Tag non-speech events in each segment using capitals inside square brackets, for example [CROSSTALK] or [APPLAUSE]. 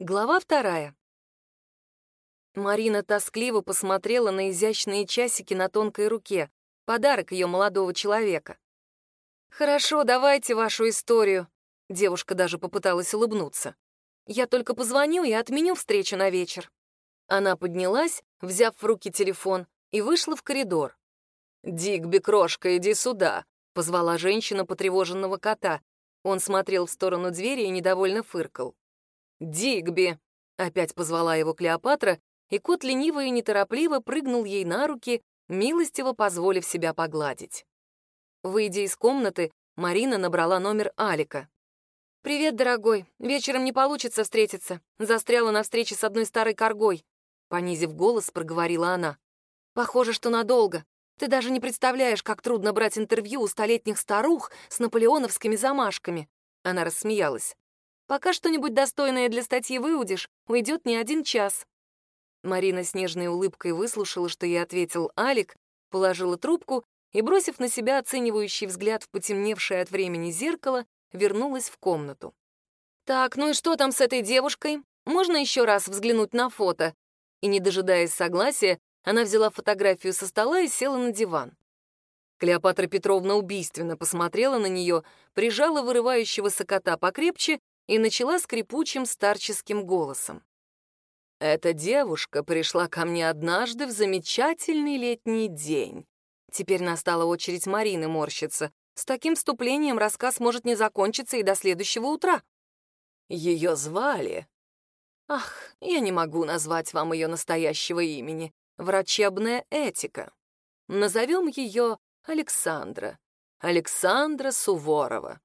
Глава вторая. Марина тоскливо посмотрела на изящные часики на тонкой руке, подарок ее молодого человека. «Хорошо, давайте вашу историю», — девушка даже попыталась улыбнуться. «Я только позвоню и отменю встречу на вечер». Она поднялась, взяв в руки телефон, и вышла в коридор. «Дигби, крошка, иди сюда», — позвала женщина потревоженного кота. Он смотрел в сторону двери и недовольно фыркал. «Дигби!» — опять позвала его Клеопатра, и кот лениво и неторопливо прыгнул ей на руки, милостиво позволив себя погладить. Выйдя из комнаты, Марина набрала номер Алика. «Привет, дорогой. Вечером не получится встретиться. Застряла на встрече с одной старой коргой», — понизив голос, проговорила она. «Похоже, что надолго. Ты даже не представляешь, как трудно брать интервью у столетних старух с наполеоновскими замашками». Она рассмеялась. Пока что-нибудь достойное для статьи выудишь, уйдет не один час». Марина с нежной улыбкой выслушала, что ей ответил Алик, положила трубку и, бросив на себя оценивающий взгляд в потемневшее от времени зеркало, вернулась в комнату. «Так, ну и что там с этой девушкой? Можно еще раз взглянуть на фото?» И, не дожидаясь согласия, она взяла фотографию со стола и села на диван. Клеопатра Петровна убийственно посмотрела на нее, прижала вырывающегося кота покрепче и начала скрипучим старческим голосом. «Эта девушка пришла ко мне однажды в замечательный летний день. Теперь настала очередь Марины морщиться. С таким вступлением рассказ может не закончиться и до следующего утра. Ее звали... Ах, я не могу назвать вам ее настоящего имени. Врачебная этика. Назовем ее Александра. Александра Суворова.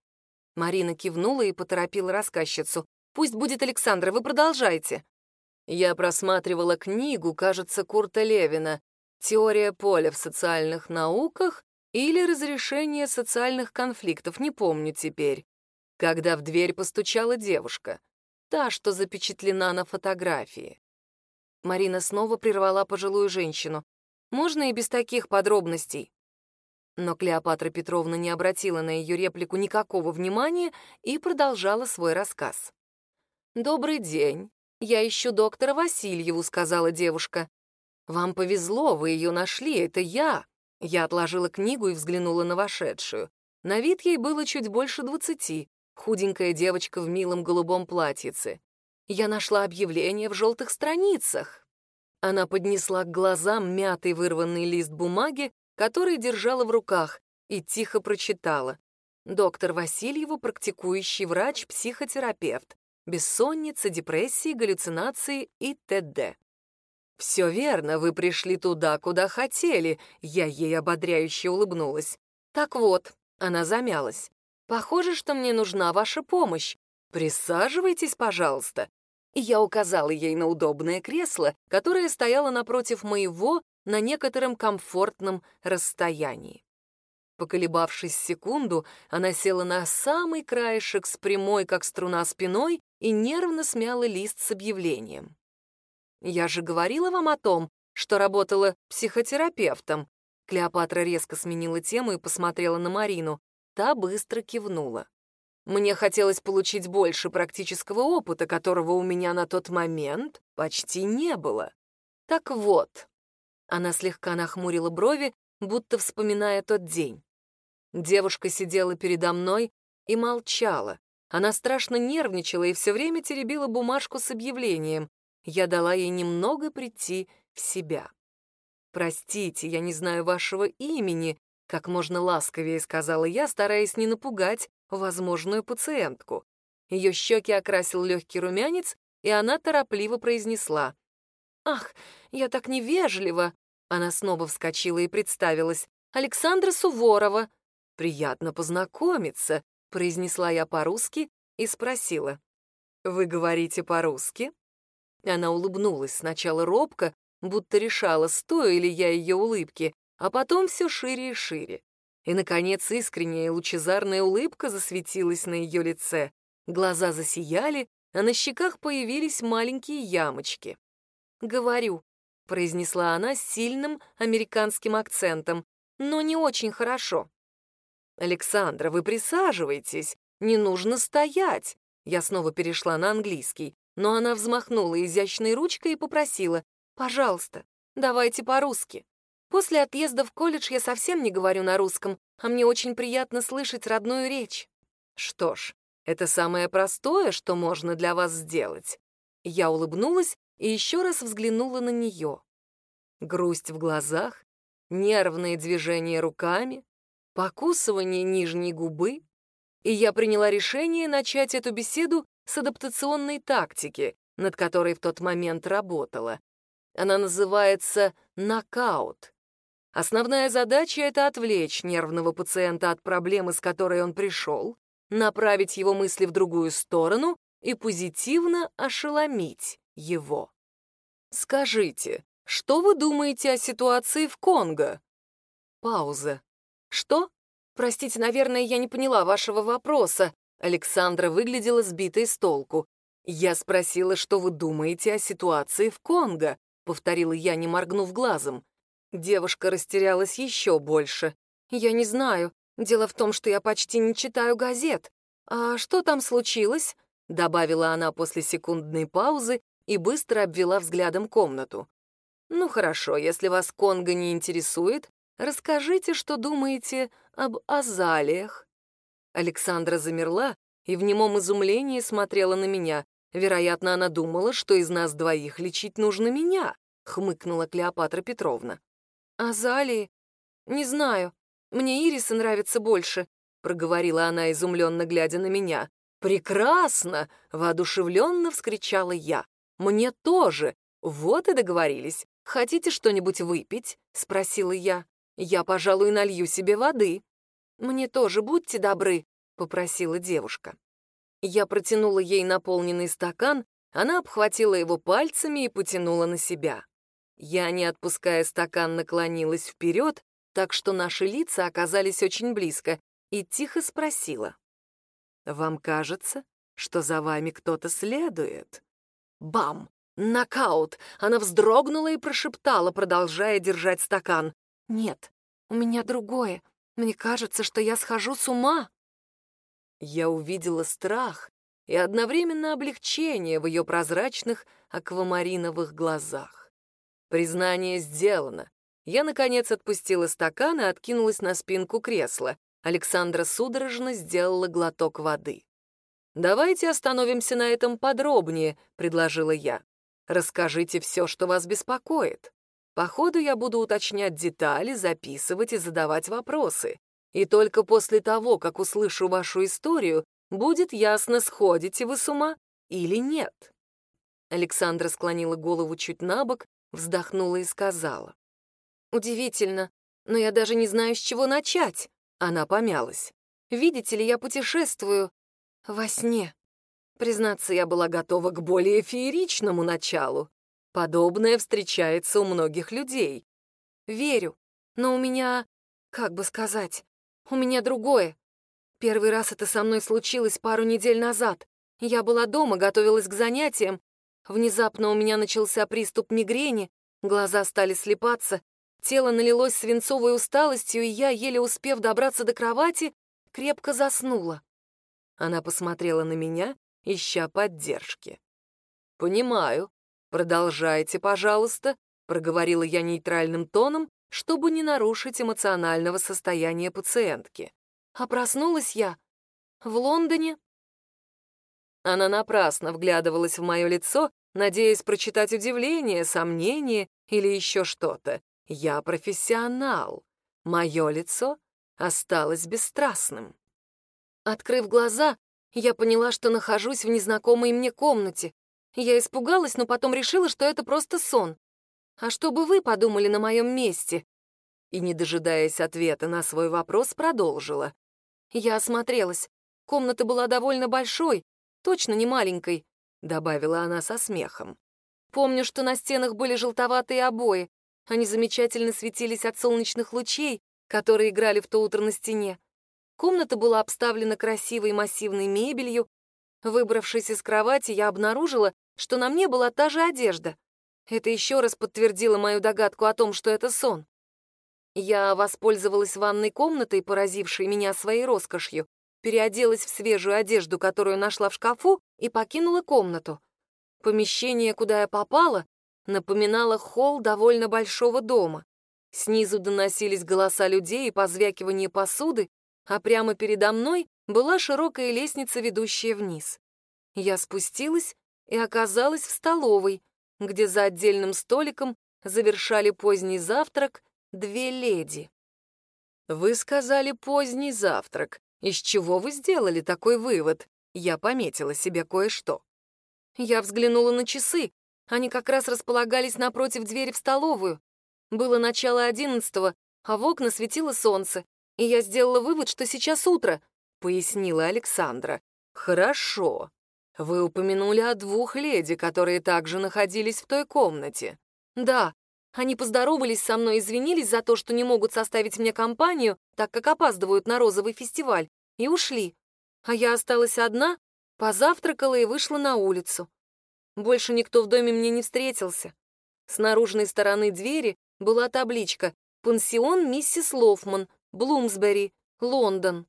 Марина кивнула и поторопила рассказчицу. «Пусть будет Александра, вы продолжайте». Я просматривала книгу, кажется, Курта Левина «Теория поля в социальных науках» или «Разрешение социальных конфликтов», не помню теперь. Когда в дверь постучала девушка, та, что запечатлена на фотографии. Марина снова прервала пожилую женщину. «Можно и без таких подробностей?» Но Клеопатра Петровна не обратила на ее реплику никакого внимания и продолжала свой рассказ. «Добрый день. Я ищу доктора Васильеву», — сказала девушка. «Вам повезло, вы ее нашли, это я». Я отложила книгу и взглянула на вошедшую. На вид ей было чуть больше двадцати, худенькая девочка в милом голубом платьице. Я нашла объявление в желтых страницах. Она поднесла к глазам мятый вырванный лист бумаги, который держала в руках, и тихо прочитала. Доктор Васильеву, практикующий врач, психотерапевт. Бессонница, депрессии, галлюцинации и т.д. «Все верно, вы пришли туда, куда хотели», — я ей ободряюще улыбнулась. «Так вот», — она замялась, — «похоже, что мне нужна ваша помощь. Присаживайтесь, пожалуйста». И я указала ей на удобное кресло, которое стояло напротив моего на некотором комфортном расстоянии. Поколебавшись секунду, она села на самый краешек с прямой, как струна, спиной и нервно смяла лист с объявлением. «Я же говорила вам о том, что работала психотерапевтом». Клеопатра резко сменила тему и посмотрела на Марину. Та быстро кивнула. Мне хотелось получить больше практического опыта, которого у меня на тот момент почти не было. Так вот, она слегка нахмурила брови, будто вспоминая тот день. Девушка сидела передо мной и молчала. Она страшно нервничала и все время теребила бумажку с объявлением. Я дала ей немного прийти в себя. «Простите, я не знаю вашего имени», — как можно ласковее сказала я, стараясь не напугать возможную пациентку. Ее щеки окрасил легкий румянец, и она торопливо произнесла. «Ах, я так невежливо!» Она снова вскочила и представилась. «Александра Суворова». «Приятно познакомиться», — произнесла я по-русски и спросила. «Вы говорите по-русски?» Она улыбнулась сначала робко, будто решала, стою ли я ее улыбки, а потом все шире и шире. И, наконец, искренняя лучезарная улыбка засветилась на ее лице. Глаза засияли, а на щеках появились маленькие ямочки. «Говорю, — произнесла она с сильным американским акцентом, но не очень хорошо. «Александра, вы присаживайтесь, не нужно стоять». Я снова перешла на английский. но она взмахнула изящной ручкой и попросила, «Пожалуйста, давайте по-русски». После отъезда в колледж я совсем не говорю на русском, а мне очень приятно слышать родную речь. Что ж, это самое простое, что можно для вас сделать. Я улыбнулась и еще раз взглянула на нее. Грусть в глазах, нервные движения руками, покусывание нижней губы, и я приняла решение начать эту беседу с адаптационной тактики, над которой в тот момент работала. Она называется «нокаут». Основная задача — это отвлечь нервного пациента от проблемы, с которой он пришел, направить его мысли в другую сторону и позитивно ошеломить его. «Скажите, что вы думаете о ситуации в Конго?» Пауза. «Что? Простите, наверное, я не поняла вашего вопроса». Александра выглядела сбитой с толку. «Я спросила, что вы думаете о ситуации в Конго», — повторила я, не моргнув глазом. Девушка растерялась еще больше. «Я не знаю. Дело в том, что я почти не читаю газет. А что там случилось?» — добавила она после секундной паузы и быстро обвела взглядом комнату. «Ну хорошо, если вас Конго не интересует, расскажите, что думаете об азалиях». Александра замерла и в немом изумлении смотрела на меня. Вероятно, она думала, что из нас двоих лечить нужно меня, хмыкнула Клеопатра Петровна. «Азалии? Не знаю. Мне ирисы нравятся больше», — проговорила она, изумленно глядя на меня. «Прекрасно!» — воодушевленно вскричала я. «Мне тоже! Вот и договорились. Хотите что-нибудь выпить?» — спросила я. «Я, пожалуй, налью себе воды». «Мне тоже будьте добры», — попросила девушка. Я протянула ей наполненный стакан, она обхватила его пальцами и потянула на себя. Я, не отпуская стакан, наклонилась вперед, так что наши лица оказались очень близко, и тихо спросила. «Вам кажется, что за вами кто-то следует?» Бам! Нокаут! Она вздрогнула и прошептала, продолжая держать стакан. «Нет, у меня другое. Мне кажется, что я схожу с ума». Я увидела страх и одновременно облегчение в ее прозрачных аквамариновых глазах. Признание сделано. Я, наконец, отпустила стакан и откинулась на спинку кресла. Александра судорожно сделала глоток воды. «Давайте остановимся на этом подробнее», — предложила я. «Расскажите все, что вас беспокоит. По ходу я буду уточнять детали, записывать и задавать вопросы. И только после того, как услышу вашу историю, будет ясно, сходите вы с ума или нет». Александра склонила голову чуть на бок Вздохнула и сказала. «Удивительно, но я даже не знаю, с чего начать». Она помялась. «Видите ли, я путешествую во сне». Признаться, я была готова к более фееричному началу. Подобное встречается у многих людей. Верю, но у меня, как бы сказать, у меня другое. Первый раз это со мной случилось пару недель назад. Я была дома, готовилась к занятиям, Внезапно у меня начался приступ мигрени, глаза стали слепаться, тело налилось свинцовой усталостью, и я, еле успев добраться до кровати, крепко заснула. Она посмотрела на меня, ища поддержки. «Понимаю. Продолжайте, пожалуйста», — проговорила я нейтральным тоном, чтобы не нарушить эмоционального состояния пациентки. А проснулась я в Лондоне она напрасно вглядывалась в мое лицо, надеясь прочитать удивление, сомнение или еще что-то. Я профессионал. Мое лицо осталось бесстрастным. Открыв глаза, я поняла, что нахожусь в незнакомой мне комнате. Я испугалась, но потом решила, что это просто сон. А что бы вы подумали на моем месте? И, не дожидаясь ответа на свой вопрос, продолжила. Я осмотрелась. Комната была довольно большой, Точно не маленькой», — добавила она со смехом. «Помню, что на стенах были желтоватые обои. Они замечательно светились от солнечных лучей, которые играли в то утро на стене. Комната была обставлена красивой массивной мебелью. Выбравшись из кровати, я обнаружила, что на мне была та же одежда. Это еще раз подтвердило мою догадку о том, что это сон. Я воспользовалась ванной комнатой, поразившей меня своей роскошью, переоделась в свежую одежду, которую нашла в шкафу, и покинула комнату. Помещение, куда я попала, напоминало холл довольно большого дома. Снизу доносились голоса людей и позвякивание посуды, а прямо передо мной была широкая лестница, ведущая вниз. Я спустилась и оказалась в столовой, где за отдельным столиком завершали поздний завтрак две леди. «Вы сказали поздний завтрак. Из чего вы сделали такой вывод?» Я пометила себе кое-что. Я взглянула на часы. Они как раз располагались напротив двери в столовую. Было начало одиннадцатого, а в окна светило солнце, и я сделала вывод, что сейчас утро, — пояснила Александра. «Хорошо. Вы упомянули о двух леди, которые также находились в той комнате». «Да, они поздоровались со мной, извинились за то, что не могут составить мне компанию, так как опаздывают на розовый фестиваль, и ушли. А я осталась одна, позавтракала и вышла на улицу. Больше никто в доме мне не встретился. С наружной стороны двери была табличка «Пансион миссис Лофман, Блумсбери, Лондон».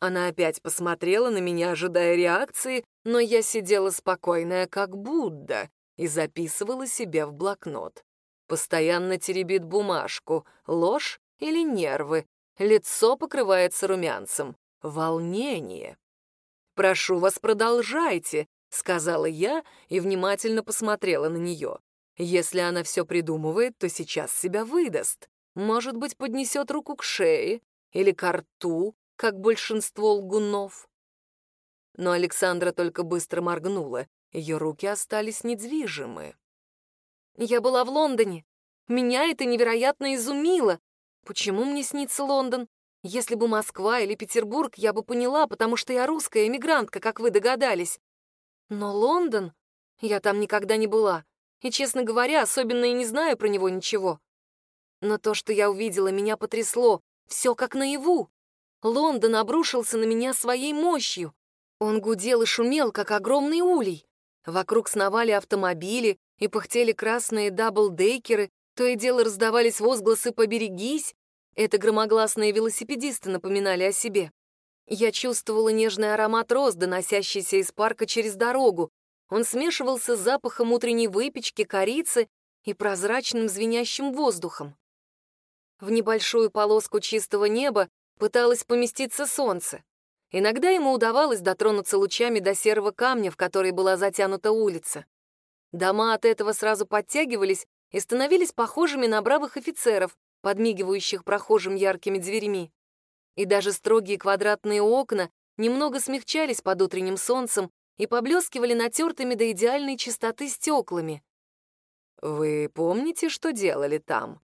Она опять посмотрела на меня, ожидая реакции, но я сидела спокойная, как Будда, и записывала себе в блокнот. Постоянно теребит бумажку. Ложь или нервы? Лицо покрывается румянцем. Волнение. «Прошу вас, продолжайте», — сказала я и внимательно посмотрела на нее. Если она все придумывает, то сейчас себя выдаст. Может быть, поднесет руку к шее или к рту, как большинство лгунов. Но Александра только быстро моргнула, ее руки остались недвижимы. Я была в Лондоне. Меня это невероятно изумило. Почему мне снится Лондон? Если бы Москва или Петербург, я бы поняла, потому что я русская эмигрантка, как вы догадались. Но Лондон? Я там никогда не была. И, честно говоря, особенно и не знаю про него ничего. Но то, что я увидела, меня потрясло. Все как наяву. Лондон обрушился на меня своей мощью. Он гудел и шумел, как огромный улей. Вокруг сновали автомобили, и пыхтели красные даблдейкеры, то и дело раздавались возгласы «поберегись», это громогласные велосипедисты напоминали о себе. Я чувствовала нежный аромат роз, доносящийся из парка через дорогу. Он смешивался с запахом утренней выпечки, корицы и прозрачным звенящим воздухом. В небольшую полоску чистого неба пыталось поместиться солнце. Иногда ему удавалось дотронуться лучами до серого камня, в который была затянута улица. Дома от этого сразу подтягивались и становились похожими на бравых офицеров, подмигивающих прохожим яркими дверьми. И даже строгие квадратные окна немного смягчались под утренним солнцем и поблескивали натертыми до идеальной чистоты стеклами. «Вы помните, что делали там?»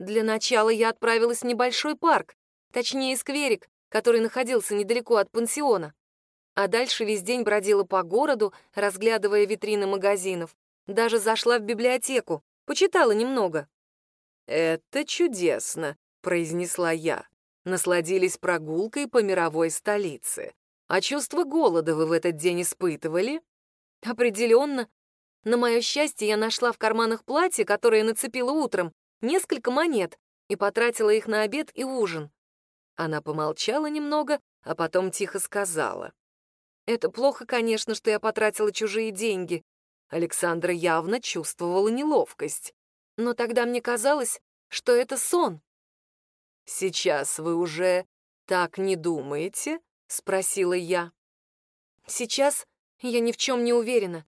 Для начала я отправилась в небольшой парк, точнее, скверик, который находился недалеко от пансиона а дальше весь день бродила по городу, разглядывая витрины магазинов. Даже зашла в библиотеку, почитала немного. «Это чудесно», — произнесла я. Насладились прогулкой по мировой столице. А чувство голода вы в этот день испытывали? Определенно. На мое счастье, я нашла в карманах платья, которое нацепила утром, несколько монет и потратила их на обед и ужин. Она помолчала немного, а потом тихо сказала. Это плохо, конечно, что я потратила чужие деньги. Александра явно чувствовала неловкость. Но тогда мне казалось, что это сон. «Сейчас вы уже так не думаете?» — спросила я. «Сейчас я ни в чем не уверена.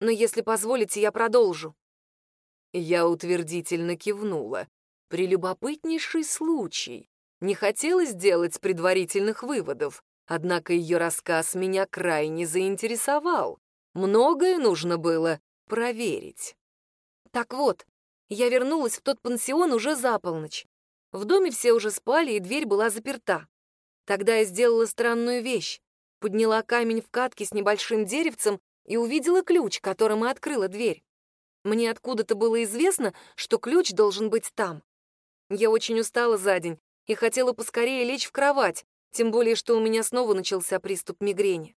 Но если позволите, я продолжу». Я утвердительно кивнула. Прелюбопытнейший случай. Не хотелось делать предварительных выводов. Однако ее рассказ меня крайне заинтересовал. Многое нужно было проверить. Так вот, я вернулась в тот пансион уже за полночь. В доме все уже спали, и дверь была заперта. Тогда я сделала странную вещь. Подняла камень в катке с небольшим деревцем и увидела ключ, которым и открыла дверь. Мне откуда-то было известно, что ключ должен быть там. Я очень устала за день и хотела поскорее лечь в кровать, тем более, что у меня снова начался приступ мигрени.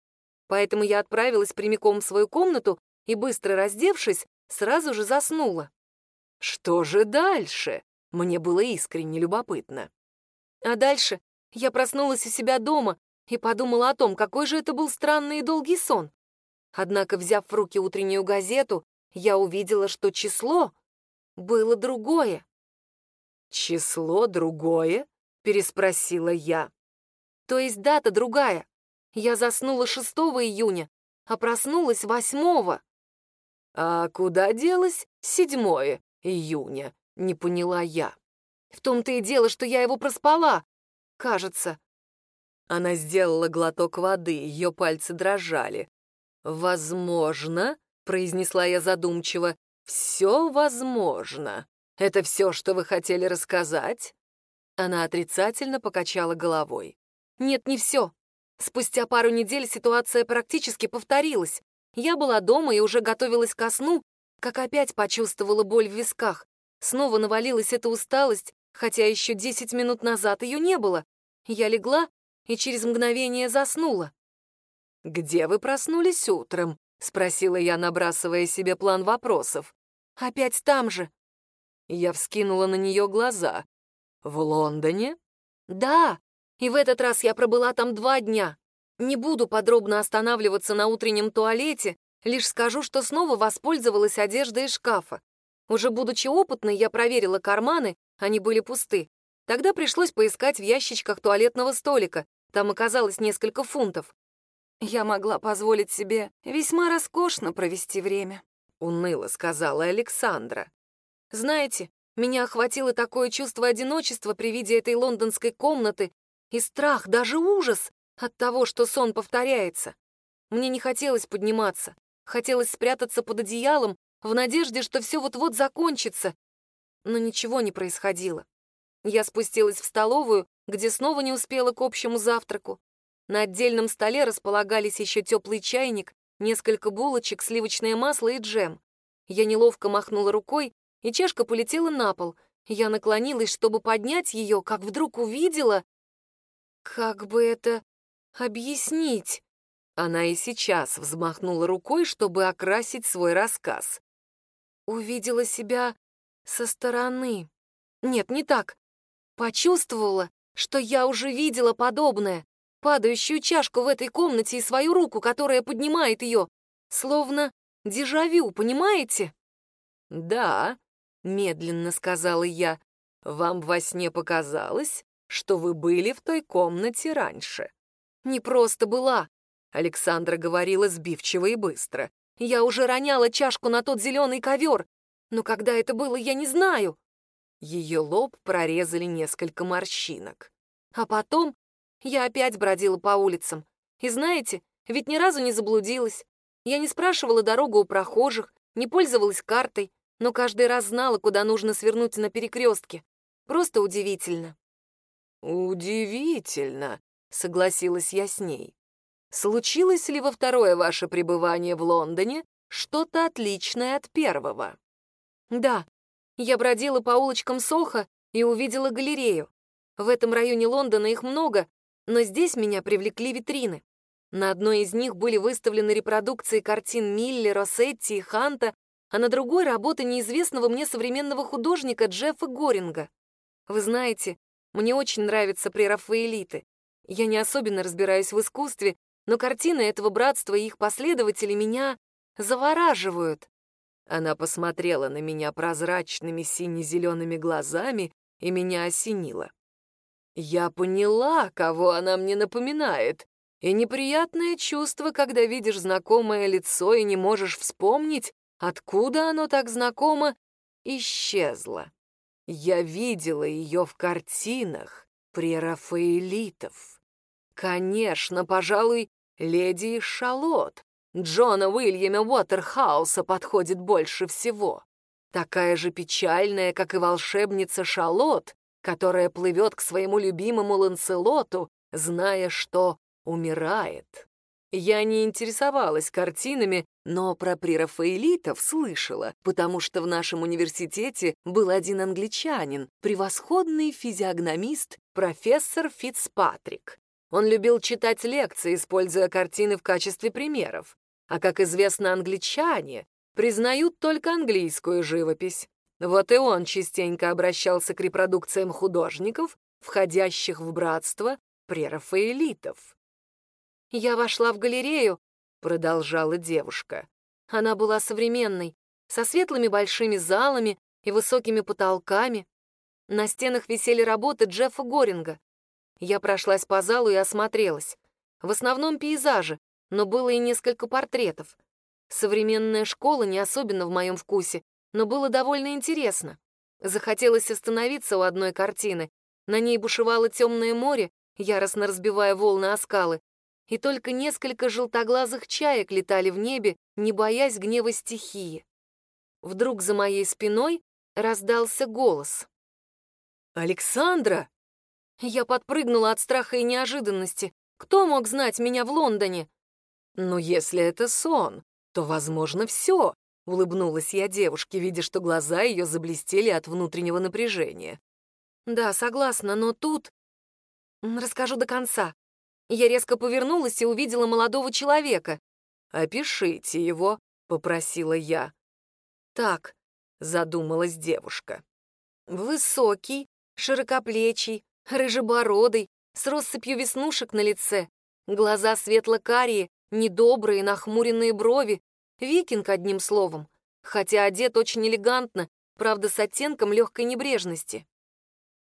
Поэтому я отправилась прямиком в свою комнату и, быстро раздевшись, сразу же заснула. Что же дальше? Мне было искренне любопытно. А дальше я проснулась у себя дома и подумала о том, какой же это был странный и долгий сон. Однако, взяв в руки утреннюю газету, я увидела, что число было другое. «Число другое?» — переспросила я. То есть дата другая. Я заснула 6 июня, а проснулась 8. А куда делось 7 июня? Не поняла я. В том-то и дело, что я его проспала. Кажется. Она сделала глоток воды, ее пальцы дрожали. «Возможно», — произнесла я задумчиво, — «все возможно. Это все, что вы хотели рассказать?» Она отрицательно покачала головой. «Нет, не все. Спустя пару недель ситуация практически повторилась. Я была дома и уже готовилась ко сну, как опять почувствовала боль в висках. Снова навалилась эта усталость, хотя еще десять минут назад ее не было. Я легла и через мгновение заснула. «Где вы проснулись утром?» — спросила я, набрасывая себе план вопросов. «Опять там же». Я вскинула на нее глаза. «В Лондоне?» «Да, и в этот раз я пробыла там два дня. Не буду подробно останавливаться на утреннем туалете, лишь скажу, что снова воспользовалась одеждой из шкафа. Уже будучи опытной, я проверила карманы, они были пусты. Тогда пришлось поискать в ящичках туалетного столика, там оказалось несколько фунтов. Я могла позволить себе весьма роскошно провести время, — уныло сказала Александра. Знаете, меня охватило такое чувство одиночества при виде этой лондонской комнаты и страх, даже ужас от того, что сон повторяется. Мне не хотелось подниматься, хотелось спрятаться под одеялом в надежде, что все вот-вот закончится. Но ничего не происходило. Я спустилась в столовую, где снова не успела к общему завтраку. На отдельном столе располагались еще теплый чайник, несколько булочек, сливочное масло и джем. Я неловко махнула рукой, и чашка полетела на пол. Я наклонилась, чтобы поднять ее, как вдруг увидела... Как бы это объяснить? Она и сейчас взмахнула рукой, чтобы окрасить свой рассказ. Увидела себя со стороны. Нет, не так. Почувствовала, что я уже видела подобное. Падающую чашку в этой комнате и свою руку, которая поднимает ее. Словно дежавю, понимаете? «Да», — медленно сказала я, — «вам во сне показалось, что вы были в той комнате раньше». «Не просто была», — Александра говорила сбивчиво и быстро. «Я уже роняла чашку на тот зеленый ковер, но когда это было, я не знаю». Ее лоб прорезали несколько морщинок. А потом я опять бродила по улицам. И знаете, ведь ни разу не заблудилась. Я не спрашивала дорогу у прохожих, не пользовалась картой, но каждый раз знала, куда нужно свернуть на перекрестке. Просто удивительно. «Удивительно», — согласилась я с ней. «Случилось ли во второе ваше пребывание в Лондоне что-то отличное от первого?» «Да, я бродила по улочкам Соха и увидела галерею. В этом районе Лондона их много, но здесь меня привлекли витрины. На одной из них были выставлены репродукции картин Милли, Росетти и Ханта, а на другой — работы неизвестного мне современного художника Джеффа Горинга. Вы знаете, мне очень нравятся прерафаэлиты. Я не особенно разбираюсь в искусстве, но картины этого братства и их последователи меня завораживают. Она посмотрела на меня прозрачными сине-зелеными глазами и меня осенила. Я поняла, кого она мне напоминает, и неприятное чувство, когда видишь знакомое лицо и не можешь вспомнить, откуда оно так знакомо, исчезло. Я видела ее в картинах прерафаэлитов. Конечно, пожалуй, леди Шалот, Джона Уильяма Уотерхауса подходит больше всего. Такая же печальная, как и волшебница Шалот, которая плывет к своему любимому Ланселоту, зная, что умирает. Я не интересовалась картинами, но про прерафаэлитов слышала, потому что в нашем университете был один англичанин, превосходный физиогномист, профессор Фицпатрик. Он любил читать лекции, используя картины в качестве примеров. А, как известно, англичане признают только английскую живопись. Вот и он частенько обращался к репродукциям художников, входящих в братство прерафаэлитов. Я вошла в галерею, — продолжала девушка. Она была современной, со светлыми большими залами и высокими потолками. На стенах висели работы Джеффа Горинга. Я прошлась по залу и осмотрелась. В основном пейзажи, но было и несколько портретов. Современная школа не особенно в моем вкусе, но было довольно интересно. Захотелось остановиться у одной картины. На ней бушевало темное море, яростно разбивая волны о скалы, и только несколько желтоглазых чаек летали в небе, не боясь гнева стихии. Вдруг за моей спиной раздался голос. «Александра!» Я подпрыгнула от страха и неожиданности. Кто мог знать меня в Лондоне? «Ну, если это сон, то, возможно, все», — улыбнулась я девушке, видя, что глаза ее заблестели от внутреннего напряжения. «Да, согласна, но тут...» «Расскажу до конца». Я резко повернулась и увидела молодого человека. «Опишите его», — попросила я. «Так», — задумалась девушка. «Высокий, широкоплечий, рыжебородый, с россыпью веснушек на лице, глаза светло-карие, недобрые, нахмуренные брови, викинг одним словом, хотя одет очень элегантно, правда, с оттенком легкой небрежности.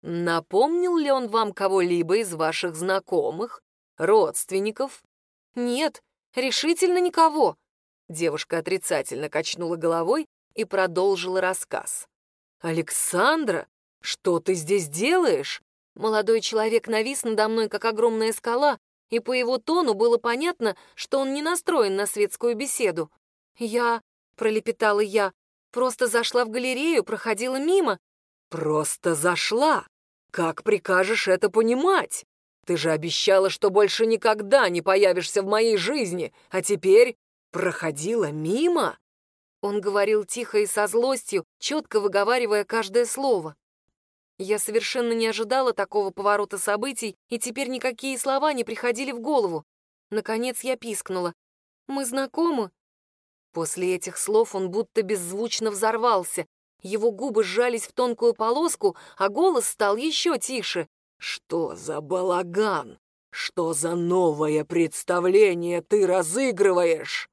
Напомнил ли он вам кого-либо из ваших знакомых, родственников? Нет, решительно никого. Девушка отрицательно качнула головой и продолжила рассказ. «Александра, что ты здесь делаешь?» Молодой человек навис надо мной, как огромная скала, и по его тону было понятно, что он не настроен на светскую беседу. «Я...» — пролепетала я. «Просто зашла в галерею, проходила мимо». «Просто зашла? Как прикажешь это понимать? Ты же обещала, что больше никогда не появишься в моей жизни, а теперь проходила мимо?» Он говорил тихо и со злостью, четко выговаривая каждое слово. Я совершенно не ожидала такого поворота событий, и теперь никакие слова не приходили в голову. Наконец я пискнула. «Мы знакомы?» После этих слов он будто беззвучно взорвался. Его губы сжались в тонкую полоску, а голос стал еще тише. «Что за балаган? Что за новое представление ты разыгрываешь?»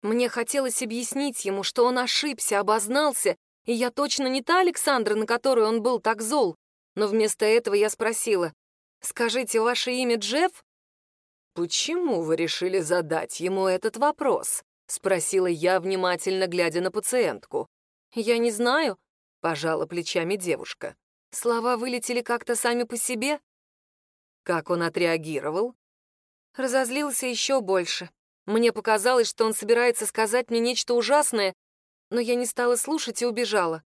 Мне хотелось объяснить ему, что он ошибся, обознался, и я точно не та Александра, на которую он был так зол. Но вместо этого я спросила, «Скажите, ваше имя Джефф?» «Почему вы решили задать ему этот вопрос?» — спросила я, внимательно глядя на пациентку. «Я не знаю», — пожала плечами девушка. Слова вылетели как-то сами по себе. Как он отреагировал? Разозлился еще больше. Мне показалось, что он собирается сказать мне нечто ужасное, но я не стала слушать и убежала.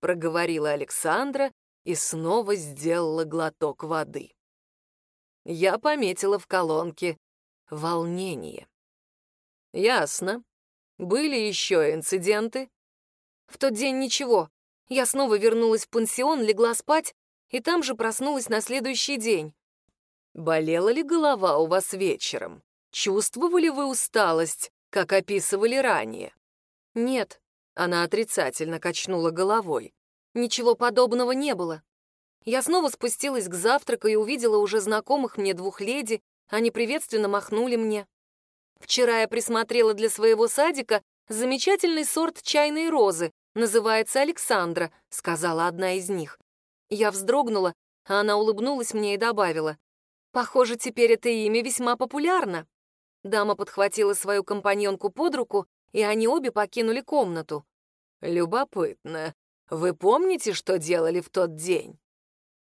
Проговорила Александра и снова сделала глоток воды. Я пометила в колонке «Волнение». «Ясно. Были еще инциденты?» «В тот день ничего. Я снова вернулась в пансион, легла спать, и там же проснулась на следующий день. Болела ли голова у вас вечером? Чувствовали вы усталость, как описывали ранее? Нет, она отрицательно качнула головой. Ничего подобного не было. Я снова спустилась к завтраку и увидела уже знакомых мне двух леди, они приветственно махнули мне. Вчера я присмотрела для своего садика замечательный сорт чайной розы, называется Александра», — сказала одна из них. Я вздрогнула, а она улыбнулась мне и добавила. «Похоже, теперь это имя весьма популярно». Дама подхватила свою компаньонку под руку, и они обе покинули комнату. «Любопытно. Вы помните, что делали в тот день?»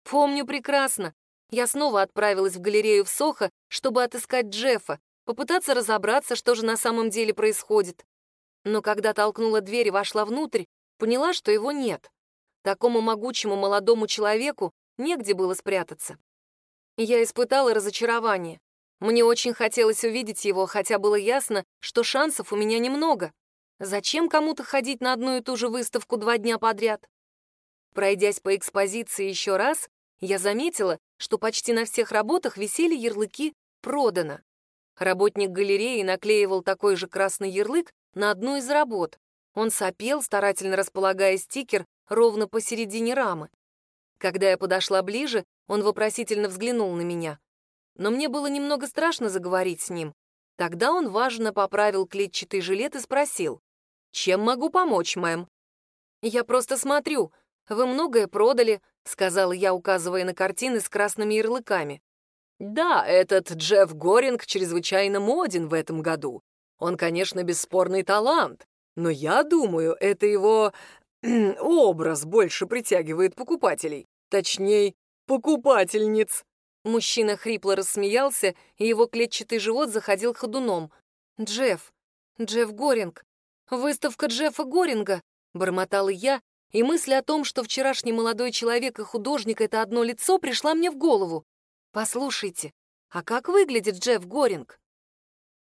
«Помню прекрасно. Я снова отправилась в галерею в Сохо, чтобы отыскать Джеффа, попытаться разобраться, что же на самом деле происходит. Но когда толкнула дверь и вошла внутрь, поняла, что его нет. Такому могучему молодому человеку негде было спрятаться. Я испытала разочарование. Мне очень хотелось увидеть его, хотя было ясно, что шансов у меня немного. Зачем кому-то ходить на одну и ту же выставку два дня подряд? Пройдясь по экспозиции еще раз, я заметила, что почти на всех работах висели ярлыки «Продано». Работник галереи наклеивал такой же красный ярлык на одну из работ. Он сопел, старательно располагая стикер ровно посередине рамы. Когда я подошла ближе, он вопросительно взглянул на меня. Но мне было немного страшно заговорить с ним. Тогда он важно поправил клетчатый жилет и спросил, «Чем могу помочь, мэм?» «Я просто смотрю. Вы многое продали», — сказала я, указывая на картины с красными ярлыками. «Да, этот Джефф Горинг чрезвычайно моден в этом году. Он, конечно, бесспорный талант, но я думаю, это его [CLEARS THROAT] образ больше притягивает покупателей. Точнее, покупательниц». Мужчина хрипло рассмеялся, и его клетчатый живот заходил ходуном. «Джефф! Джефф Горинг! Выставка Джеффа Горинга!» — бормотала я, и мысль о том, что вчерашний молодой человек и художник — это одно лицо, пришла мне в голову. «Послушайте, а как выглядит Джефф Горинг?»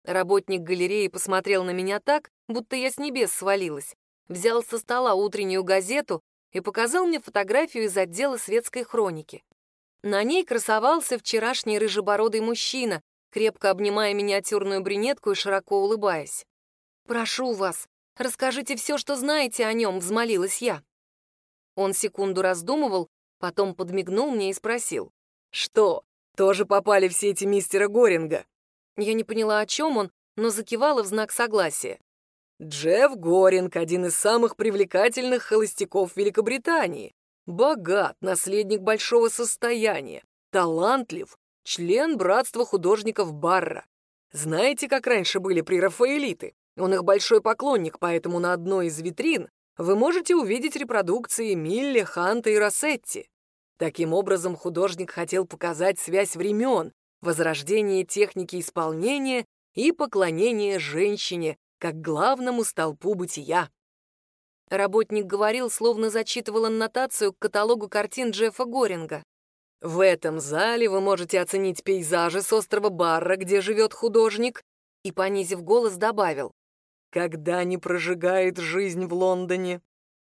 Работник галереи посмотрел на меня так, будто я с небес свалилась, взял со стола утреннюю газету и показал мне фотографию из отдела светской хроники. На ней красовался вчерашний рыжебородый мужчина, крепко обнимая миниатюрную брюнетку и широко улыбаясь. «Прошу вас, расскажите все, что знаете о нем», — взмолилась я. Он секунду раздумывал, потом подмигнул мне и спросил. «Что, тоже попали в сети мистера Горинга?» Я не поняла, о чем он, но закивала в знак согласия. Джефф Горинг — один из самых привлекательных холостяков Великобритании. Богат, наследник большого состояния, талантлив, член братства художников Барра. Знаете, как раньше были прерафаэлиты? Он их большой поклонник, поэтому на одной из витрин вы можете увидеть репродукции Милли, Ханта и Рассетти. Таким образом, художник хотел показать связь времен, возрождение техники исполнения и поклонение женщине, как главному столпу бытия. Работник говорил, словно зачитывал аннотацию к каталогу картин Джеффа Горинга. В этом зале вы можете оценить пейзажи с острова Барра, где живет художник, и, понизив голос, добавил, «Когда не прожигает жизнь в Лондоне».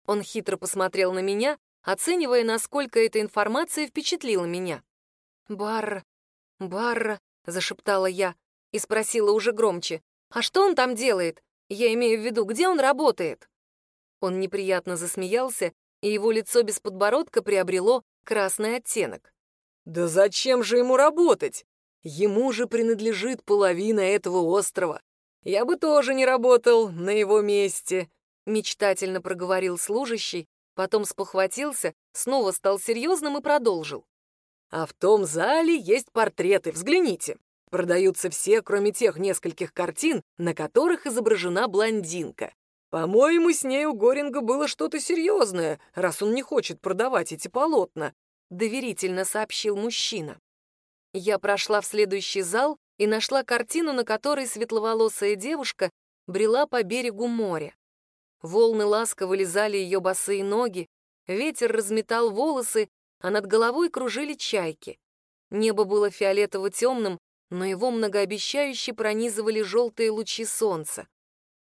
Он хитро посмотрел на меня, оценивая, насколько эта информация впечатлила меня. «Барра, Барра», — зашептала я и спросила уже громче, «А что он там делает? Я имею в виду, где он работает?» Он неприятно засмеялся, и его лицо без подбородка приобрело красный оттенок. «Да зачем же ему работать? Ему же принадлежит половина этого острова. Я бы тоже не работал на его месте», — мечтательно проговорил служащий, потом спохватился, снова стал серьезным и продолжил. «А в том зале есть портреты, взгляните. Продаются все, кроме тех нескольких картин, на которых изображена блондинка. По-моему, с ней у Горинга было что-то серьезное, раз он не хочет продавать эти полотна», — доверительно сообщил мужчина. Я прошла в следующий зал и нашла картину, на которой светловолосая девушка брела по берегу моря. Волны ласково лизали ее босые ноги, ветер разметал волосы, а над головой кружили чайки. Небо было фиолетово-темным, но его многообещающе пронизывали желтые лучи солнца.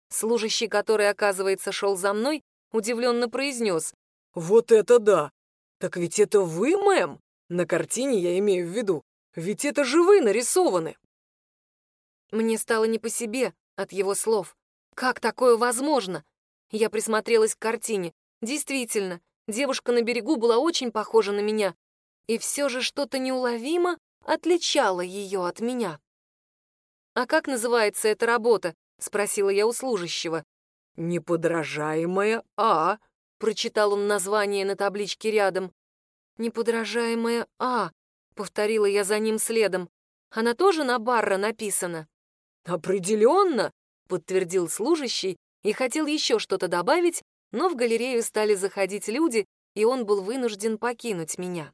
Служащий, который, оказывается, шел за мной, удивленно произнес. «Вот это да! Так ведь это вы, мэм? На картине я имею в виду. Ведь это же вы нарисованы!» Мне стало не по себе от его слов. Как такое возможно? Я присмотрелась к картине. Действительно, девушка на берегу была очень похожа на меня. И все же что-то неуловимо отличало ее от меня. «А как называется эта работа?» — спросила я у служащего. «Неподражаемая А», — прочитал он название на табличке рядом. «Неподражаемая А», — повторила я за ним следом. «Она тоже на барра написана?» «Определенно», — подтвердил служащий и хотел еще что-то добавить, но в галерею стали заходить люди, и он был вынужден покинуть меня.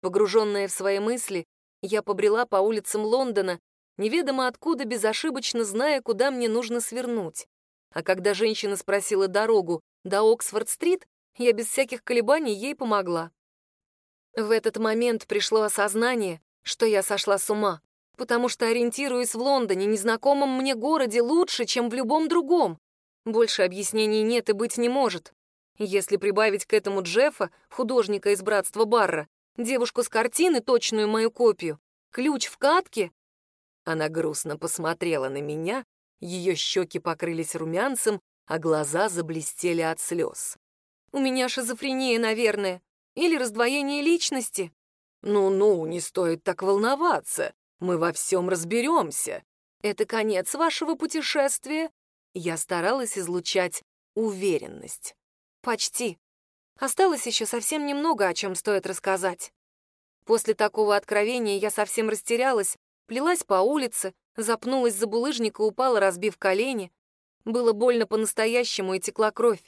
Погруженная в свои мысли, я побрела по улицам Лондона, неведомо откуда безошибочно зная, куда мне нужно свернуть. А когда женщина спросила дорогу до Оксфорд-стрит, я без всяких колебаний ей помогла. В этот момент пришло осознание, что я сошла с ума, потому что ориентируюсь в Лондоне, незнакомом мне городе, лучше, чем в любом другом. Больше объяснений нет и быть не может. Если прибавить к этому Джеффа, художника из братства Барра, девушку с картины, точную мою копию, ключ в катке, она грустно посмотрела на меня, ее щеки покрылись румянцем, а глаза заблестели от слез. «У меня шизофрения, наверное, или раздвоение личности». «Ну-ну, не стоит так волноваться, мы во всем разберемся». Это конец вашего путешествия?» Я старалась излучать уверенность. «Почти. Осталось еще совсем немного, о чем стоит рассказать». После такого откровения я совсем растерялась, плелась по улице, запнулась за булыжник и упала, разбив колени. Было больно по-настоящему и текла кровь.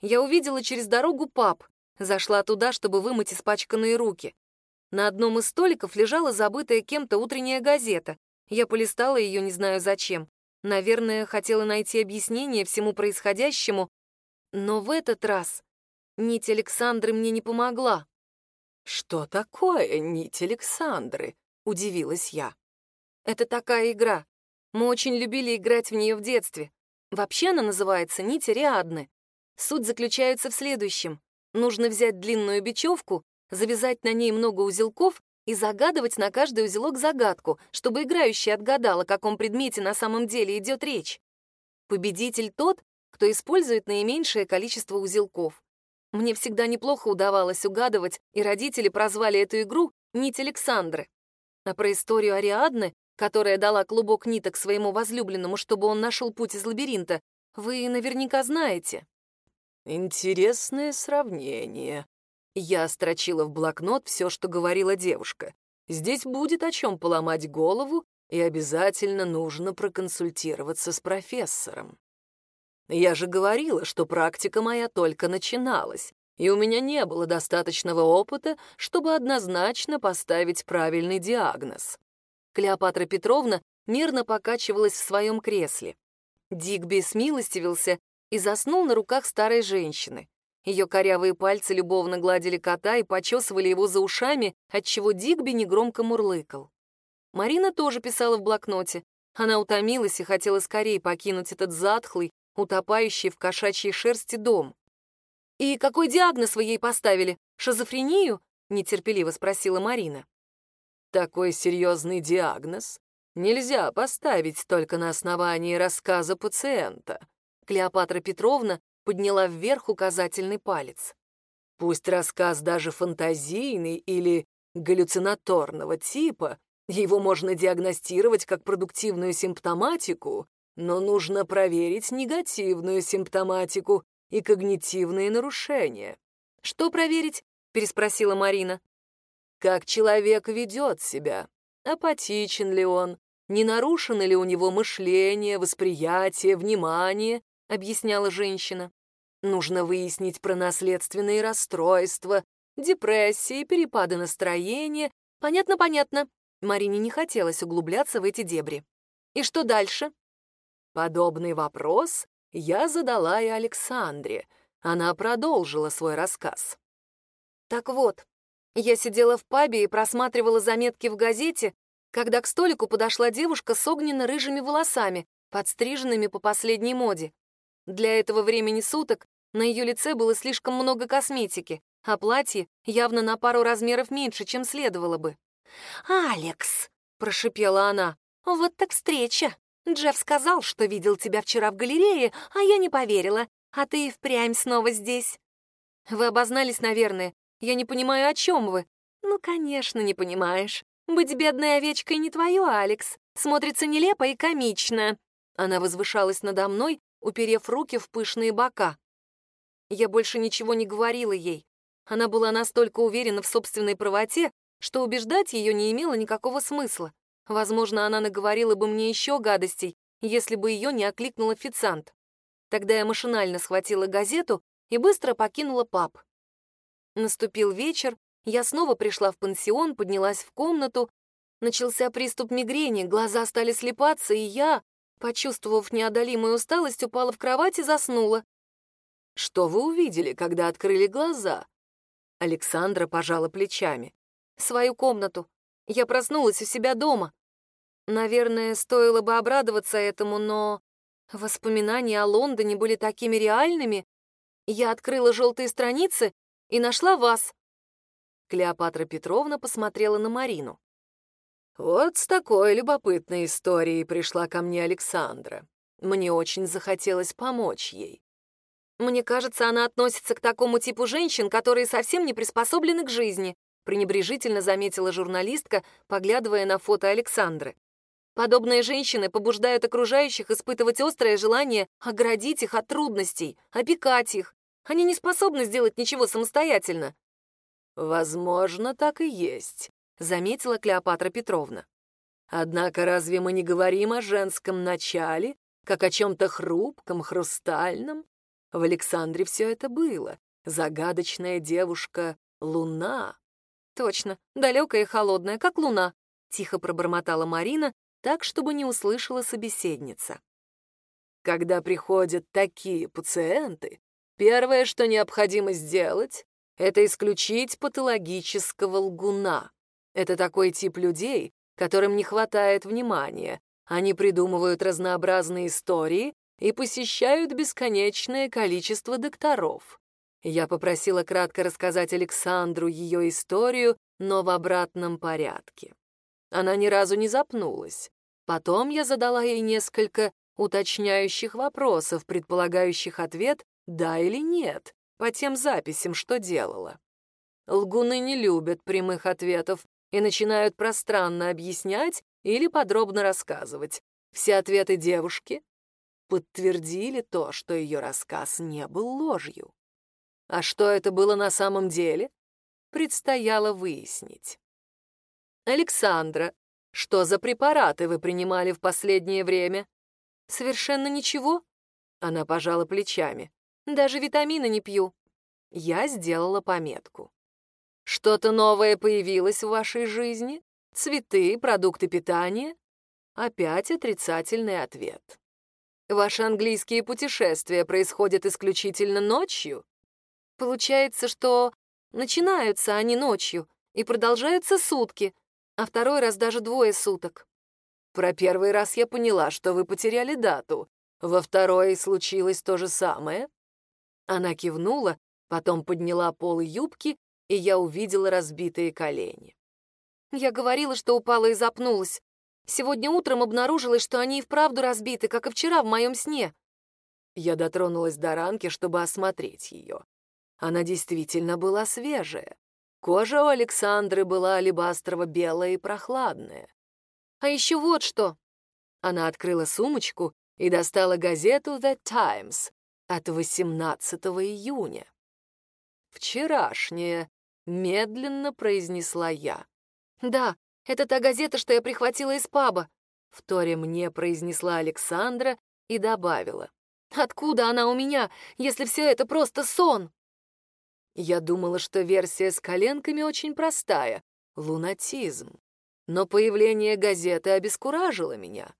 Я увидела через дорогу пап, зашла туда, чтобы вымыть испачканные руки. На одном из столиков лежала забытая кем-то утренняя газета. Я полистала ее, не знаю зачем. Наверное, хотела найти объяснение всему происходящему, но в этот раз нить Александры мне не помогла. «Что такое нить Александры?» — удивилась я. «Это такая игра. Мы очень любили играть в нее в детстве. Вообще она называется «Нить Ариадны». Суть заключается в следующем. Нужно взять длинную бечевку, завязать на ней много узелков и загадывать на каждый узелок загадку, чтобы играющий отгадал, о каком предмете на самом деле идет речь. Победитель тот, кто использует наименьшее количество узелков. Мне всегда неплохо удавалось угадывать, и родители прозвали эту игру «Нить Александры». А про историю Ариадны, которая дала клубок ниток своему возлюбленному, чтобы он нашел путь из лабиринта, вы наверняка знаете. Интересное сравнение. Я строчила в блокнот все, что говорила девушка. Здесь будет о чем поломать голову, и обязательно нужно проконсультироваться с профессором. Я же говорила, что практика моя только начиналась, и у меня не было достаточного опыта, чтобы однозначно поставить правильный диагноз. Клеопатра Петровна мирно покачивалась в своем кресле. Дигби смилостивился и заснул на руках старой женщины. Ее корявые пальцы любовно гладили кота и почесывали его за ушами, отчего Дигби негромко мурлыкал. Марина тоже писала в блокноте. Она утомилась и хотела скорее покинуть этот затхлый, утопающий в кошачьей шерсти дом. «И какой диагноз вы ей поставили? Шизофрению?» — нетерпеливо спросила Марина. «Такой серьезный диагноз нельзя поставить только на основании рассказа пациента». Клеопатра Петровна подняла вверх указательный палец. «Пусть рассказ даже фантазийный или галлюцинаторного типа, его можно диагностировать как продуктивную симптоматику, но нужно проверить негативную симптоматику и когнитивные нарушения. «Что проверить?» — переспросила Марина. «Как человек ведет себя? Апатичен ли он? Не нарушено ли у него мышление, восприятие, внимание?» — объясняла женщина. «Нужно выяснить про наследственные расстройства, депрессии, перепады настроения. Понятно, понятно». Марине не хотелось углубляться в эти дебри. «И что дальше?» Подобный вопрос я задала и Александре. Она продолжила свой рассказ. Так вот, я сидела в пабе и просматривала заметки в газете, когда к столику подошла девушка с огненно-рыжими волосами, подстриженными по последней моде. Для этого времени суток на ее лице было слишком много косметики, а платье явно на пару размеров меньше, чем следовало бы. «Алекс!» — прошипела она. «Вот так встреча! Джефф сказал, что видел тебя вчера в галерее, а я не поверила. А ты и впрямь снова здесь. Вы обознались, наверное. Я не понимаю, о чем вы. Ну, конечно, не понимаешь. Быть бедной овечкой не твое, Алекс. Смотрится нелепо и комично. Она возвышалась надо мной, уперев руки в пышные бока. Я больше ничего не говорила ей. Она была настолько уверена в собственной правоте, что убеждать ее не имело никакого смысла. Возможно, она наговорила бы мне еще гадостей, если бы ее не окликнул официант. Тогда я машинально схватила газету и быстро покинула паб. Наступил вечер, я снова пришла в пансион, поднялась в комнату. Начался приступ мигрени, глаза стали слепаться, и я, почувствовав неодолимую усталость, упала в кровать и заснула. «Что вы увидели, когда открыли глаза?» Александра пожала плечами. «Свою комнату. Я проснулась у себя дома. Наверное, стоило бы обрадоваться этому, но воспоминания о Лондоне были такими реальными. Я открыла желтые страницы и нашла вас. Клеопатра Петровна посмотрела на Марину. Вот с такой любопытной историей пришла ко мне Александра. Мне очень захотелось помочь ей. Мне кажется, она относится к такому типу женщин, которые совсем не приспособлены к жизни, пренебрежительно заметила журналистка, поглядывая на фото Александры. Подобные женщины побуждают окружающих испытывать острое желание оградить их от трудностей, опекать их. Они не способны сделать ничего самостоятельно. «Возможно, так и есть», — заметила Клеопатра Петровна. «Однако разве мы не говорим о женском начале, как о чем-то хрупком, хрустальном? В Александре все это было. Загадочная девушка — Луна». «Точно, далекая и холодная, как Луна», — тихо пробормотала Марина, так, чтобы не услышала собеседница. Когда приходят такие пациенты, первое, что необходимо сделать, это исключить патологического лгуна. Это такой тип людей, которым не хватает внимания. Они придумывают разнообразные истории и посещают бесконечное количество докторов. Я попросила кратко рассказать Александру ее историю, но в обратном порядке. Она ни разу не запнулась. Потом я задала ей несколько уточняющих вопросов, предполагающих ответ «да» или «нет» по тем записям, что делала. Лгуны не любят прямых ответов и начинают пространно объяснять или подробно рассказывать. Все ответы девушки подтвердили то, что ее рассказ не был ложью. А что это было на самом деле, предстояло выяснить. Александра что за препараты вы принимали в последнее время? Совершенно ничего. Она пожала плечами. Даже витамины не пью. Я сделала пометку. Что-то новое появилось в вашей жизни? Цветы, продукты питания? Опять отрицательный ответ. Ваши английские путешествия происходят исключительно ночью? Получается, что начинаются они ночью и продолжаются сутки, а второй раз даже двое суток. Про первый раз я поняла, что вы потеряли дату. Во второй случилось то же самое. Она кивнула, потом подняла полы юбки, и я увидела разбитые колени. Я говорила, что упала и запнулась. Сегодня утром обнаружилось, что они и вправду разбиты, как и вчера в моем сне. Я дотронулась до ранки, чтобы осмотреть ее. Она действительно была свежая. Кожа у Александры была алебастрово-белая и прохладная. А еще вот что. Она открыла сумочку и достала газету «The Times» от 18 июня. «Вчерашняя», — медленно произнесла я. «Да, это та газета, что я прихватила из паба», — вторе мне произнесла Александра и добавила. «Откуда она у меня, если все это просто сон?» Я думала, что версия с коленками очень простая — лунатизм. Но появление газеты обескуражило меня.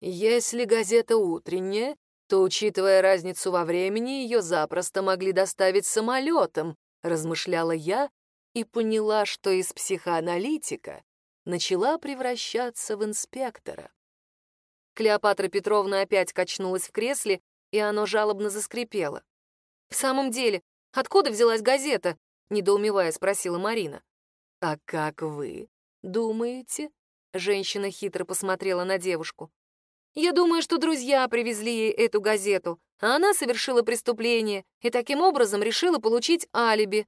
Если газета утренняя, то, учитывая разницу во времени, ее запросто могли доставить самолетом, размышляла я и поняла, что из психоаналитика начала превращаться в инспектора. Клеопатра Петровна опять качнулась в кресле, и оно жалобно заскрипело. «В самом деле, Откуда взялась газета?» — недоумевая спросила Марина. «А как вы думаете?» — женщина хитро посмотрела на девушку. «Я думаю, что друзья привезли ей эту газету, а она совершила преступление и таким образом решила получить алиби».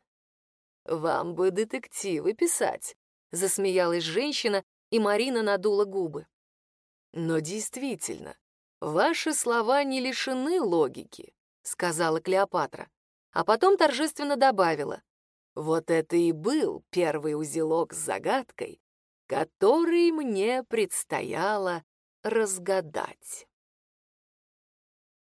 «Вам бы детективы писать», — засмеялась женщина, и Марина надула губы. «Но действительно, ваши слова не лишены логики», — сказала Клеопатра а потом торжественно добавила. Вот это и был первый узелок с загадкой, который мне предстояло разгадать.